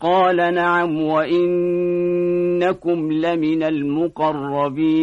قال نعم وإنكم لمن المقربين.